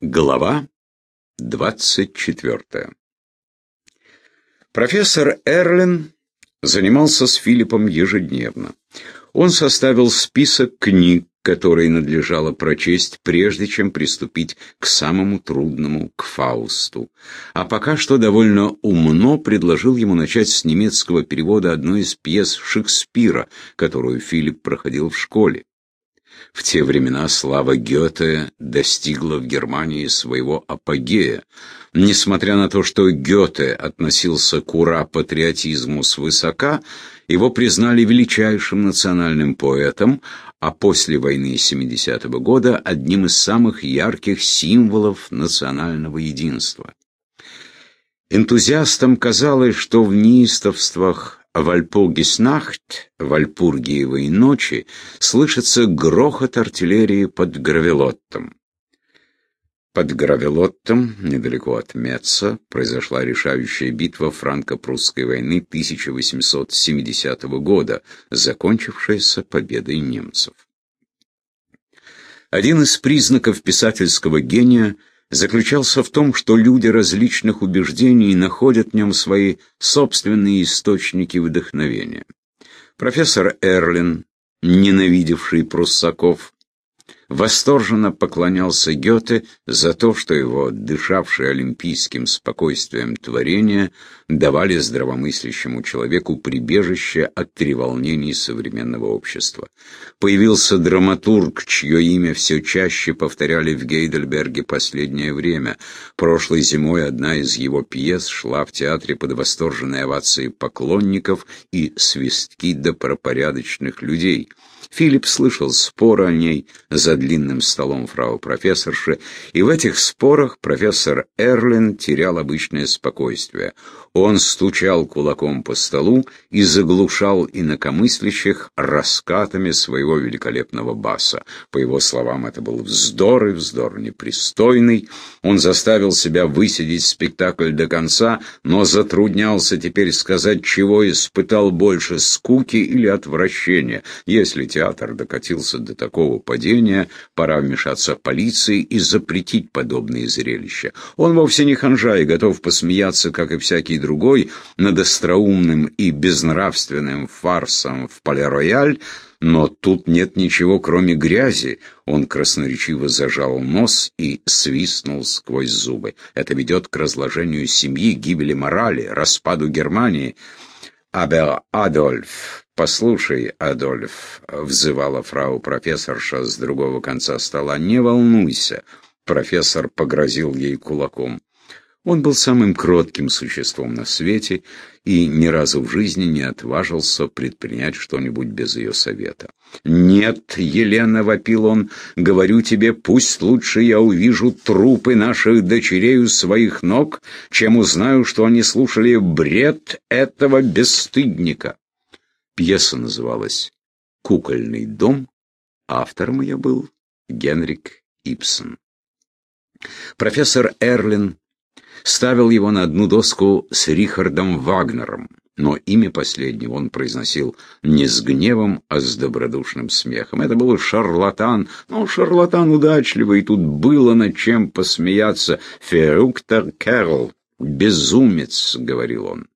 Глава 24 Профессор Эрлин занимался с Филиппом ежедневно. Он составил список книг, которые надлежало прочесть, прежде чем приступить к самому трудному, к Фаусту. А пока что довольно умно предложил ему начать с немецкого перевода одной из пьес Шекспира, которую Филипп проходил в школе. В те времена слава Гёте достигла в Германии своего апогея. Несмотря на то, что Гёте относился к ура-патриотизму свысока, его признали величайшим национальным поэтом, а после войны 70-го года одним из самых ярких символов национального единства. Энтузиастам казалось, что в неистовствах Вальпургиснахт, Вальпургиевой ночи, слышится грохот артиллерии под Гравелоттом. Под Гравелоттом, недалеко от Меца, произошла решающая битва франко-прусской войны 1870 года, закончившаяся победой немцев. Один из признаков писательского гения – заключался в том, что люди различных убеждений находят в нем свои собственные источники вдохновения. Профессор Эрлин, ненавидевший пруссаков, восторженно поклонялся Гёте за то, что его дышавшие олимпийским спокойствием творения давали здравомыслящему человеку прибежище от треволнений современного общества. Появился драматург, чье имя все чаще повторяли в Гейдельберге последнее время. Прошлой зимой одна из его пьес шла в театре под восторженные овации поклонников и свистки добропорядочных людей. Филипп слышал споры о ней за длинным столом фрау-профессорши, и в этих спорах профессор Эрлин терял обычное спокойствие. Он стучал кулаком по столу и заглушал инакомыслящих раскатами своего великолепного баса. По его словам, это был вздор и вздор непристойный. Он заставил себя высидеть спектакль до конца, но затруднялся теперь сказать, чего испытал больше скуки или отвращения. Если театр докатился до такого падения, пора вмешаться полиции и запретить подобные зрелища. Он вовсе не ханжа и готов посмеяться, как и всякий другой, над остроумным и безнравственным фарсом в Пале-Рояль, но тут нет ничего, кроме грязи. Он красноречиво зажал нос и свистнул сквозь зубы. Это ведет к разложению семьи, гибели морали, распаду Германии. «Aber, Адольф, послушай, Адольф», — взывала фрау-профессорша с другого конца стола, — «не волнуйся». Профессор погрозил ей кулаком. Он был самым кротким существом на свете и ни разу в жизни не отважился предпринять что-нибудь без ее совета. «Нет, Елена», — вопил он, — «говорю тебе, пусть лучше я увижу трупы наших дочерей у своих ног, чем узнаю, что они слушали бред этого бесстыдника». Пьеса называлась «Кукольный дом», автором ее был Генрик Ипсон. Профессор Эрлин ставил его на одну доску с Рихардом Вагнером, но имя последнего он произносил не с гневом, а с добродушным смехом. Это был шарлатан, но шарлатан удачливый, тут было над чем посмеяться. «Феруктер Кэрол, безумец», — говорил он.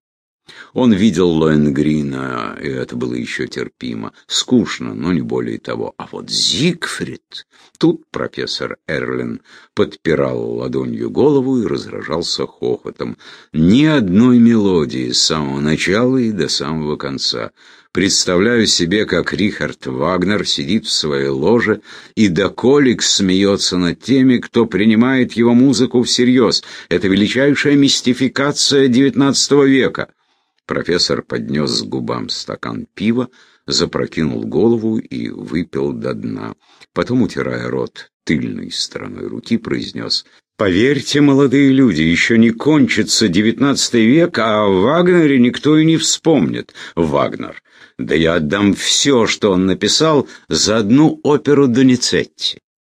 Он видел Лоенгрина, и это было еще терпимо. Скучно, но не более того. А вот Зигфрид... Тут профессор Эрлин подпирал ладонью голову и разражался хохотом. Ни одной мелодии с самого начала и до самого конца. Представляю себе, как Рихард Вагнер сидит в своей ложе и доколик смеется над теми, кто принимает его музыку всерьез. Это величайшая мистификация XIX века. Профессор поднес к губам стакан пива, запрокинул голову и выпил до дна. Потом, утирая рот тыльной стороной руки, произнес «Поверьте, молодые люди, еще не кончится девятнадцатый век, а о Вагнере никто и не вспомнит. Вагнер. Да я отдам все, что он написал, за одну оперу Доницетти».